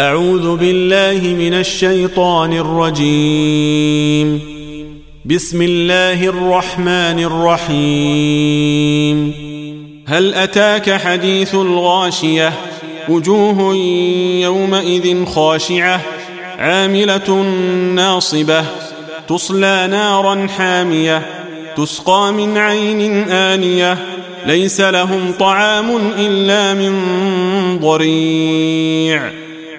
أعوذ بالله من الشيطان الرجيم. بسم الله الرحمن الرحيم. هل أتاك حديث الغاشية؟ وجوه يومئذ خاشعة عاملة ناصبة تصلى نارا حامية تسقى من عين آنية ليس لهم طعام إلا من ضريع.